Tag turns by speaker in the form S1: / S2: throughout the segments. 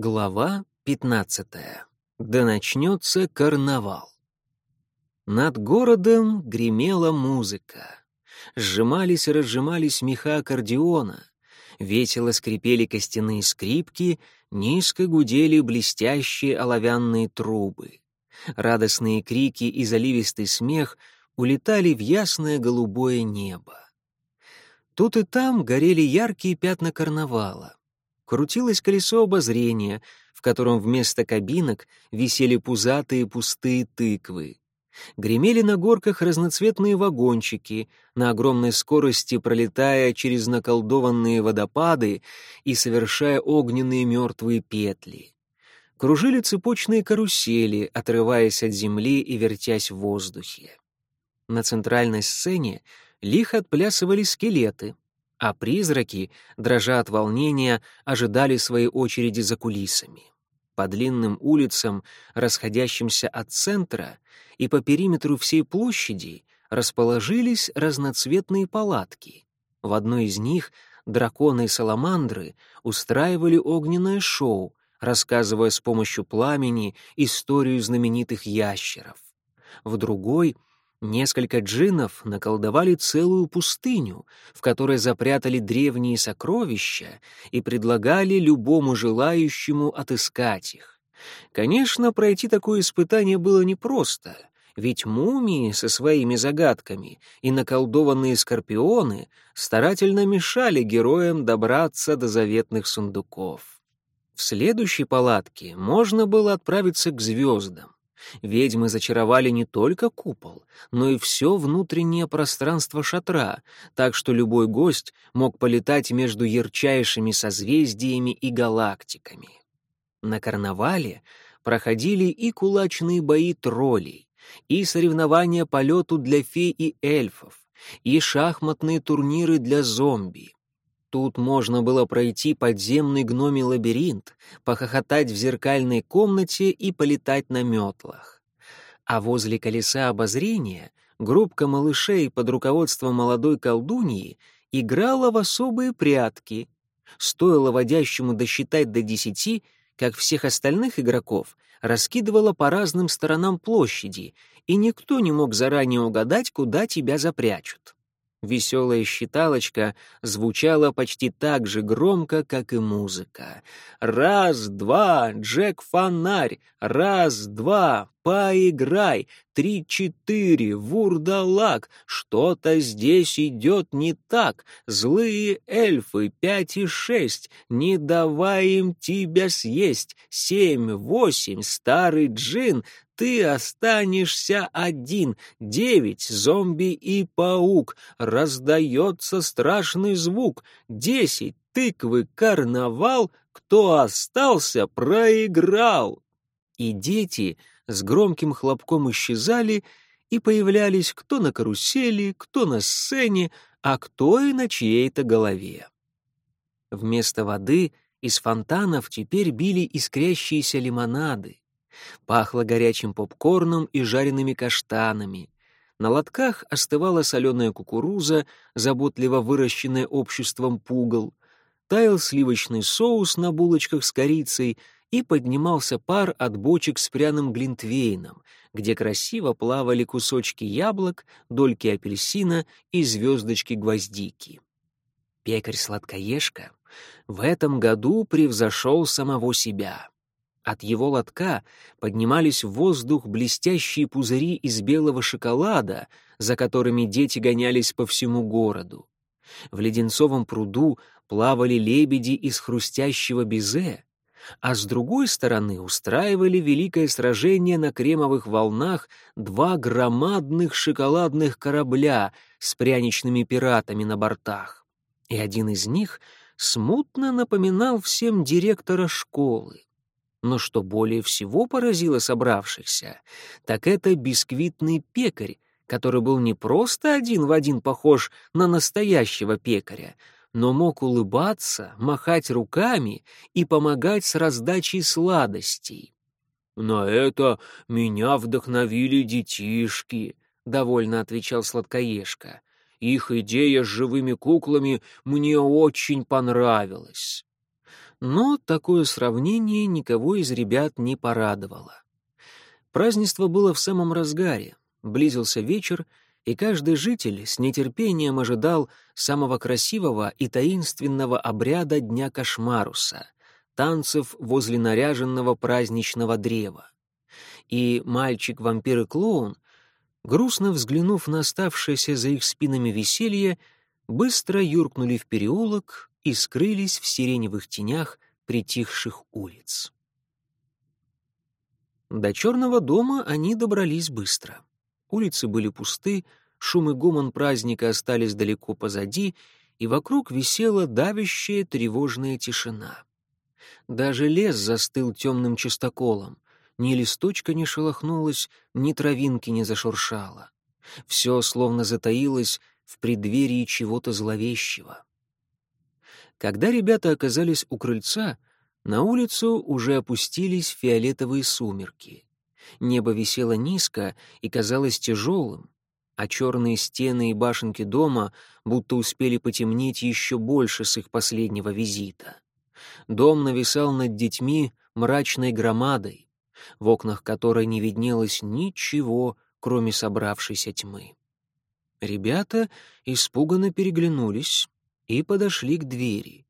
S1: Глава 15. Да начнется карнавал. Над городом гремела музыка. Сжимались и разжимались меха аккордеона. Весело скрипели костяные скрипки, низко гудели блестящие оловянные трубы. Радостные крики и заливистый смех улетали в ясное голубое небо. Тут и там горели яркие пятна карнавала крутилось колесо обозрения, в котором вместо кабинок висели пузатые пустые тыквы. Гремели на горках разноцветные вагончики, на огромной скорости пролетая через наколдованные водопады и совершая огненные мертвые петли. Кружили цепочные карусели, отрываясь от земли и вертясь в воздухе. На центральной сцене лихо отплясывали скелеты — а призраки, дрожа от волнения, ожидали своей очереди за кулисами. По длинным улицам, расходящимся от центра, и по периметру всей площади расположились разноцветные палатки. В одной из них драконы и саламандры устраивали огненное шоу, рассказывая с помощью пламени историю знаменитых ящеров. В другой — Несколько джиннов наколдовали целую пустыню, в которой запрятали древние сокровища и предлагали любому желающему отыскать их. Конечно, пройти такое испытание было непросто, ведь мумии со своими загадками и наколдованные скорпионы старательно мешали героям добраться до заветных сундуков. В следующей палатке можно было отправиться к звездам. Ведьмы зачаровали не только купол, но и все внутреннее пространство шатра, так что любой гость мог полетать между ярчайшими созвездиями и галактиками. На карнавале проходили и кулачные бои троллей, и соревнования по лету для фей и эльфов, и шахматные турниры для зомби, Тут можно было пройти подземный гномий лабиринт, похохотать в зеркальной комнате и полетать на метлах. А возле колеса обозрения группка малышей под руководством молодой колдуньи играла в особые прятки. Стоило водящему досчитать до десяти, как всех остальных игроков раскидывала по разным сторонам площади, и никто не мог заранее угадать, куда тебя запрячут. Веселая считалочка звучала почти так же громко, как и музыка. «Раз, два, Джек-фонарь! Раз, два, поиграй! Три-четыре, вурдалак! Что-то здесь идет не так! Злые эльфы, пять и шесть! Не давай им тебя съесть! Семь, восемь, старый джин! Ты останешься один. Девять, зомби и паук. Раздается страшный звук. Десять, тыквы, карнавал. Кто остался, проиграл. И дети с громким хлопком исчезали и появлялись кто на карусели, кто на сцене, а кто и на чьей-то голове. Вместо воды из фонтанов теперь били искрящиеся лимонады. Пахло горячим попкорном и жареными каштанами. На лотках остывала соленая кукуруза, заботливо выращенная обществом пугал. Таял сливочный соус на булочках с корицей и поднимался пар от бочек с пряным глинтвейном, где красиво плавали кусочки яблок, дольки апельсина и звездочки гвоздики. Пекарь-сладкоежка в этом году превзошел самого себя. От его лотка поднимались в воздух блестящие пузыри из белого шоколада, за которыми дети гонялись по всему городу. В леденцовом пруду плавали лебеди из хрустящего безе, а с другой стороны устраивали великое сражение на кремовых волнах два громадных шоколадных корабля с пряничными пиратами на бортах. И один из них смутно напоминал всем директора школы. Но что более всего поразило собравшихся, так это бисквитный пекарь, который был не просто один в один похож на настоящего пекаря, но мог улыбаться, махать руками и помогать с раздачей сладостей. «На это меня вдохновили детишки», — довольно отвечал сладкоежка. «Их идея с живыми куклами мне очень понравилась». Но такое сравнение никого из ребят не порадовало. Празднество было в самом разгаре, близился вечер, и каждый житель с нетерпением ожидал самого красивого и таинственного обряда Дня Кошмаруса — танцев возле наряженного праздничного древа. И мальчик-вампир и клоун, грустно взглянув на оставшееся за их спинами веселье, быстро юркнули в переулок и скрылись в сиреневых тенях притихших улиц. До черного дома они добрались быстро. Улицы были пусты, шум и гомон праздника остались далеко позади, и вокруг висела давящая тревожная тишина. Даже лес застыл темным чистоколом, ни листочка не шелохнулось, ни травинки не зашуршало. Все словно затаилось в преддверии чего-то зловещего. Когда ребята оказались у крыльца, на улицу уже опустились фиолетовые сумерки. Небо висело низко и казалось тяжелым, а черные стены и башенки дома будто успели потемнеть еще больше с их последнего визита. Дом нависал над детьми мрачной громадой, в окнах которой не виднелось ничего, кроме собравшейся тьмы. Ребята испуганно переглянулись и подошли к двери.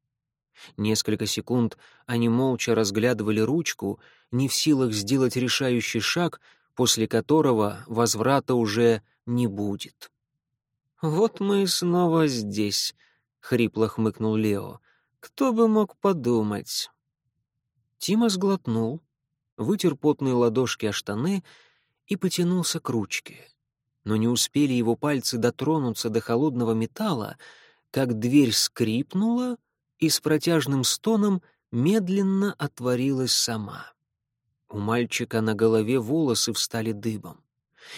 S1: Несколько секунд они молча разглядывали ручку, не в силах сделать решающий шаг, после которого возврата уже не будет. «Вот мы и снова здесь», — хрипло хмыкнул Лео. «Кто бы мог подумать?» Тима сглотнул, вытер потные ладошки о штаны и потянулся к ручке. Но не успели его пальцы дотронуться до холодного металла, как дверь скрипнула — и с протяжным стоном медленно отворилась сама. У мальчика на голове волосы встали дыбом.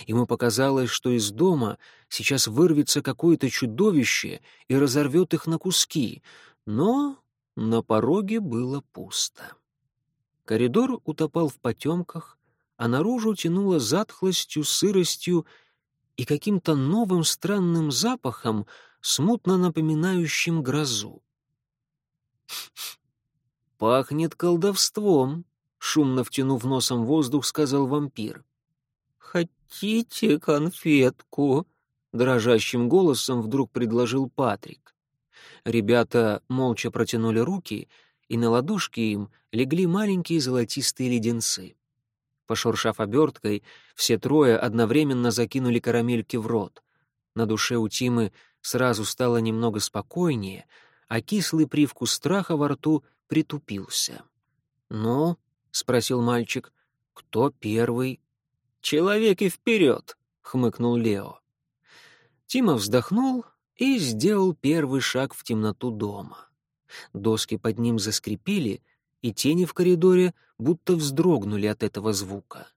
S1: Ему показалось, что из дома сейчас вырвется какое-то чудовище и разорвет их на куски, но на пороге было пусто. Коридор утопал в потемках, а наружу тянуло затхлостью, сыростью и каким-то новым странным запахом, смутно напоминающим грозу. «Пахнет колдовством», — шумно втянув носом воздух, сказал вампир. «Хотите конфетку?» — дрожащим голосом вдруг предложил Патрик. Ребята молча протянули руки, и на ладошки им легли маленькие золотистые леденцы. Пошуршав оберткой, все трое одновременно закинули карамельки в рот. На душе у Тимы сразу стало немного спокойнее — а кислый привкус страха во рту притупился. «Ну?» — спросил мальчик. «Кто первый?» «Человек и вперед!» — хмыкнул Лео. Тима вздохнул и сделал первый шаг в темноту дома. Доски под ним заскрипели, и тени в коридоре будто вздрогнули от этого звука.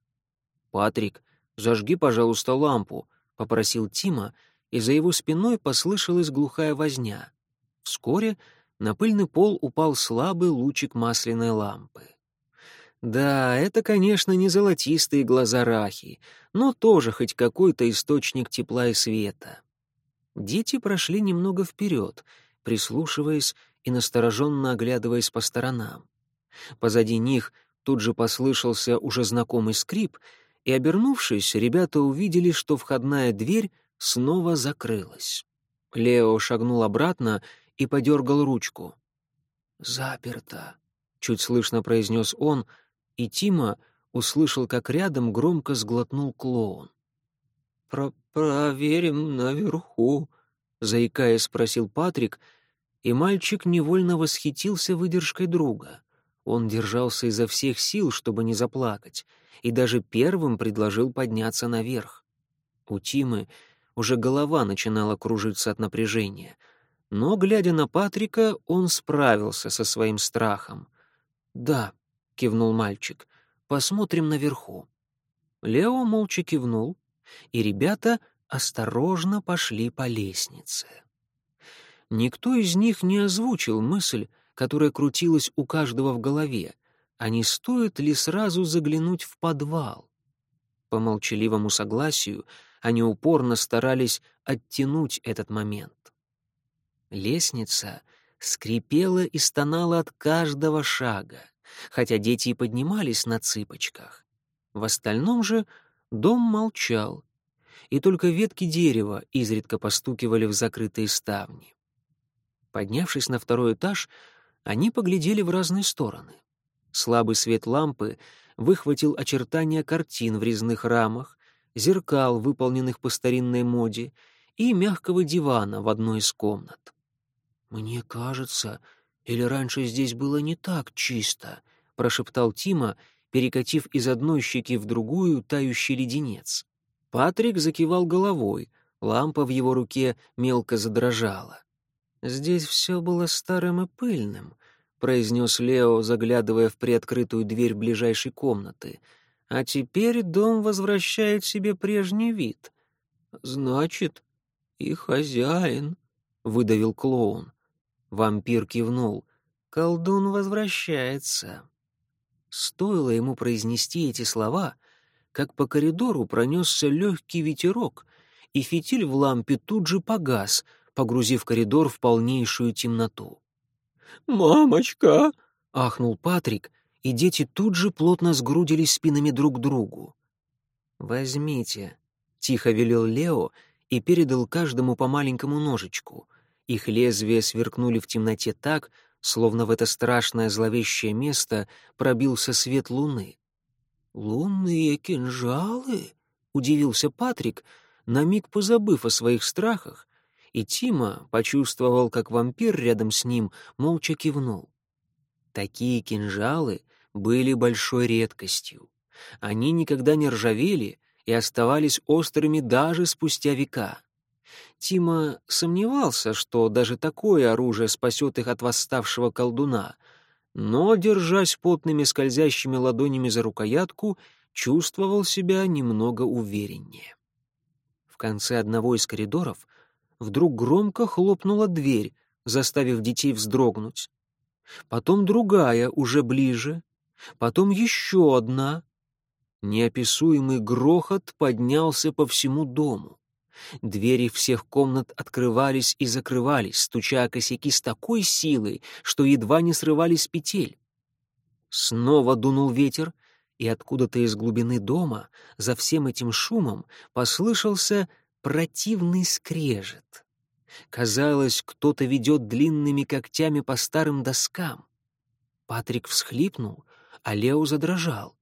S1: «Патрик, зажги, пожалуйста, лампу», — попросил Тима, и за его спиной послышалась глухая возня. Вскоре на пыльный пол упал слабый лучик масляной лампы. Да, это, конечно, не золотистые глаза Рахи, но тоже хоть какой-то источник тепла и света. Дети прошли немного вперед, прислушиваясь и настороженно оглядываясь по сторонам. Позади них тут же послышался уже знакомый скрип, и, обернувшись, ребята увидели, что входная дверь снова закрылась. Лео шагнул обратно и подергал ручку. «Заперто», — чуть слышно произнес он, и Тима услышал, как рядом громко сглотнул клоун. Про «Проверим наверху», — заикаясь, спросил Патрик, и мальчик невольно восхитился выдержкой друга. Он держался изо всех сил, чтобы не заплакать, и даже первым предложил подняться наверх. У Тимы уже голова начинала кружиться от напряжения — но, глядя на Патрика, он справился со своим страхом. «Да», — кивнул мальчик, — «посмотрим наверху». Лео молча кивнул, и ребята осторожно пошли по лестнице. Никто из них не озвучил мысль, которая крутилась у каждого в голове, а не стоит ли сразу заглянуть в подвал. По молчаливому согласию они упорно старались оттянуть этот момент. Лестница скрипела и стонала от каждого шага, хотя дети и поднимались на цыпочках. В остальном же дом молчал, и только ветки дерева изредка постукивали в закрытые ставни. Поднявшись на второй этаж, они поглядели в разные стороны. Слабый свет лампы выхватил очертания картин в резных рамах, зеркал, выполненных по старинной моде, и мягкого дивана в одной из комнат. «Мне кажется, или раньше здесь было не так чисто», — прошептал Тима, перекатив из одной щеки в другую тающий леденец. Патрик закивал головой, лампа в его руке мелко задрожала. «Здесь все было старым и пыльным», — произнес Лео, заглядывая в приоткрытую дверь ближайшей комнаты. «А теперь дом возвращает себе прежний вид». «Значит, и хозяин», — выдавил клоун. Вампир кивнул. «Колдун возвращается». Стоило ему произнести эти слова, как по коридору пронесся легкий ветерок, и фитиль в лампе тут же погас, погрузив коридор в полнейшую темноту. «Мамочка!» — ахнул Патрик, и дети тут же плотно сгрудились спинами друг к другу. «Возьмите», — тихо велел Лео и передал каждому по маленькому ножичку. Их лезвия сверкнули в темноте так, словно в это страшное зловещее место пробился свет луны. «Лунные кинжалы?» — удивился Патрик, на миг позабыв о своих страхах, и Тима почувствовал, как вампир рядом с ним молча кивнул. Такие кинжалы были большой редкостью. Они никогда не ржавели и оставались острыми даже спустя века. Тима сомневался, что даже такое оружие спасет их от восставшего колдуна, но, держась потными скользящими ладонями за рукоятку, чувствовал себя немного увереннее. В конце одного из коридоров вдруг громко хлопнула дверь, заставив детей вздрогнуть. Потом другая, уже ближе, потом еще одна. Неописуемый грохот поднялся по всему дому. Двери всех комнат открывались и закрывались, стуча косяки с такой силой, что едва не срывались петель. Снова дунул ветер, и откуда-то из глубины дома за всем этим шумом послышался противный скрежет. Казалось, кто-то ведет длинными когтями по старым доскам. Патрик всхлипнул, а Лео задрожал.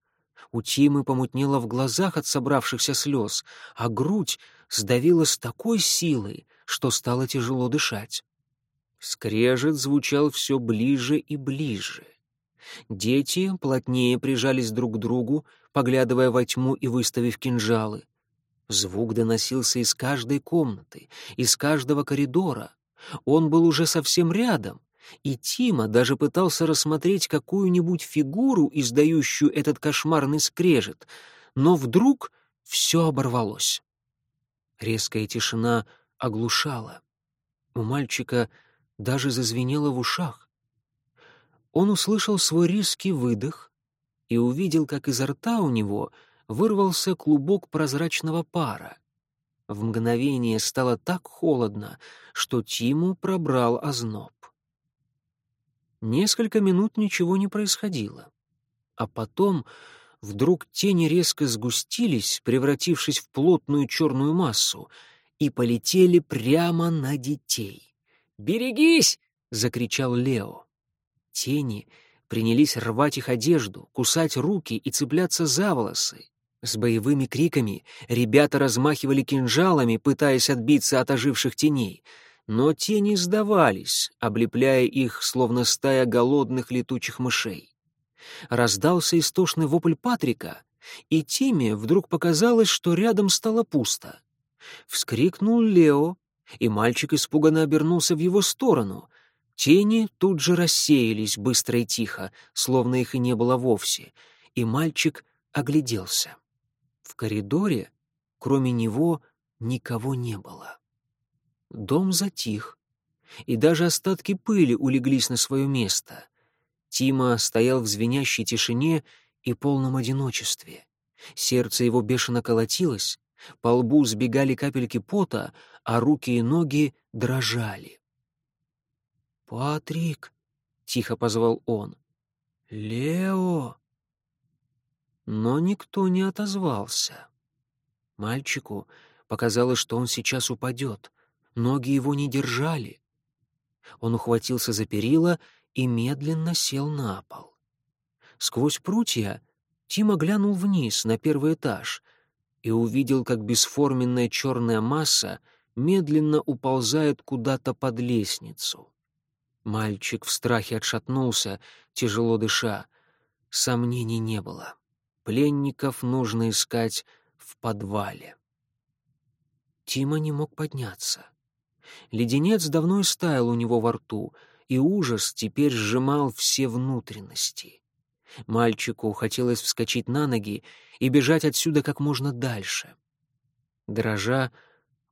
S1: У Тимы помутнело в глазах от собравшихся слез, а грудь сдавила с такой силой, что стало тяжело дышать. Скрежет звучал все ближе и ближе. Дети плотнее прижались друг к другу, поглядывая во тьму и выставив кинжалы. Звук доносился из каждой комнаты, из каждого коридора. Он был уже совсем рядом, и Тима даже пытался рассмотреть какую-нибудь фигуру, издающую этот кошмарный скрежет, но вдруг все оборвалось. Резкая тишина оглушала. У мальчика даже зазвенело в ушах. Он услышал свой резкий выдох и увидел, как изо рта у него — вырвался клубок прозрачного пара. В мгновение стало так холодно, что Тиму пробрал озноб. Несколько минут ничего не происходило. А потом вдруг тени резко сгустились, превратившись в плотную черную массу, и полетели прямо на детей. «Берегись!» — закричал Лео. Тени принялись рвать их одежду, кусать руки и цепляться за волосы. С боевыми криками ребята размахивали кинжалами, пытаясь отбиться от оживших теней, но тени сдавались, облепляя их, словно стая голодных летучих мышей. Раздался истошный вопль Патрика, и Тиме вдруг показалось, что рядом стало пусто. Вскрикнул Лео, и мальчик испуганно обернулся в его сторону. Тени тут же рассеялись быстро и тихо, словно их и не было вовсе, и мальчик огляделся. В коридоре, кроме него, никого не было. Дом затих, и даже остатки пыли улеглись на свое место. Тима стоял в звенящей тишине и полном одиночестве. Сердце его бешено колотилось, по лбу сбегали капельки пота, а руки и ноги дрожали. «Патрик!» — тихо позвал он. «Лео!» Но никто не отозвался. Мальчику показалось, что он сейчас упадет. Ноги его не держали. Он ухватился за перила и медленно сел на пол. Сквозь прутья Тима глянул вниз, на первый этаж, и увидел, как бесформенная черная масса медленно уползает куда-то под лестницу. Мальчик в страхе отшатнулся, тяжело дыша. Сомнений не было. Пленников нужно искать в подвале. Тима не мог подняться. Леденец давно истаял у него во рту, и ужас теперь сжимал все внутренности. Мальчику хотелось вскочить на ноги и бежать отсюда как можно дальше. Дрожа,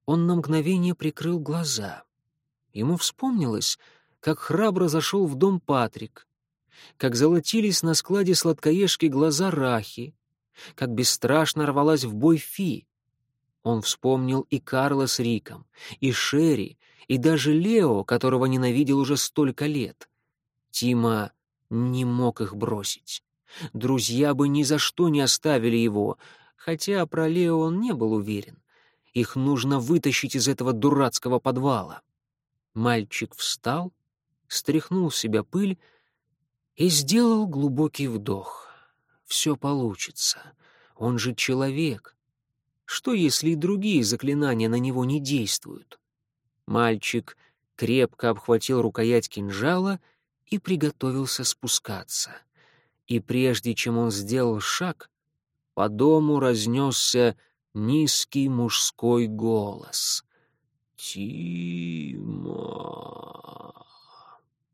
S1: он на мгновение прикрыл глаза. Ему вспомнилось, как храбро зашел в дом Патрик, как золотились на складе сладкоежки глаза Рахи, как бесстрашно рвалась в бой Фи. Он вспомнил и Карла с Риком, и Шерри, и даже Лео, которого ненавидел уже столько лет. Тима не мог их бросить. Друзья бы ни за что не оставили его, хотя про Лео он не был уверен. Их нужно вытащить из этого дурацкого подвала. Мальчик встал, стряхнул с себя пыль и сделал глубокий вдох. Все получится. Он же человек. Что, если и другие заклинания на него не действуют? Мальчик крепко обхватил рукоять кинжала и приготовился спускаться. И прежде чем он сделал шаг, по дому разнесся низкий мужской голос. «Тима!»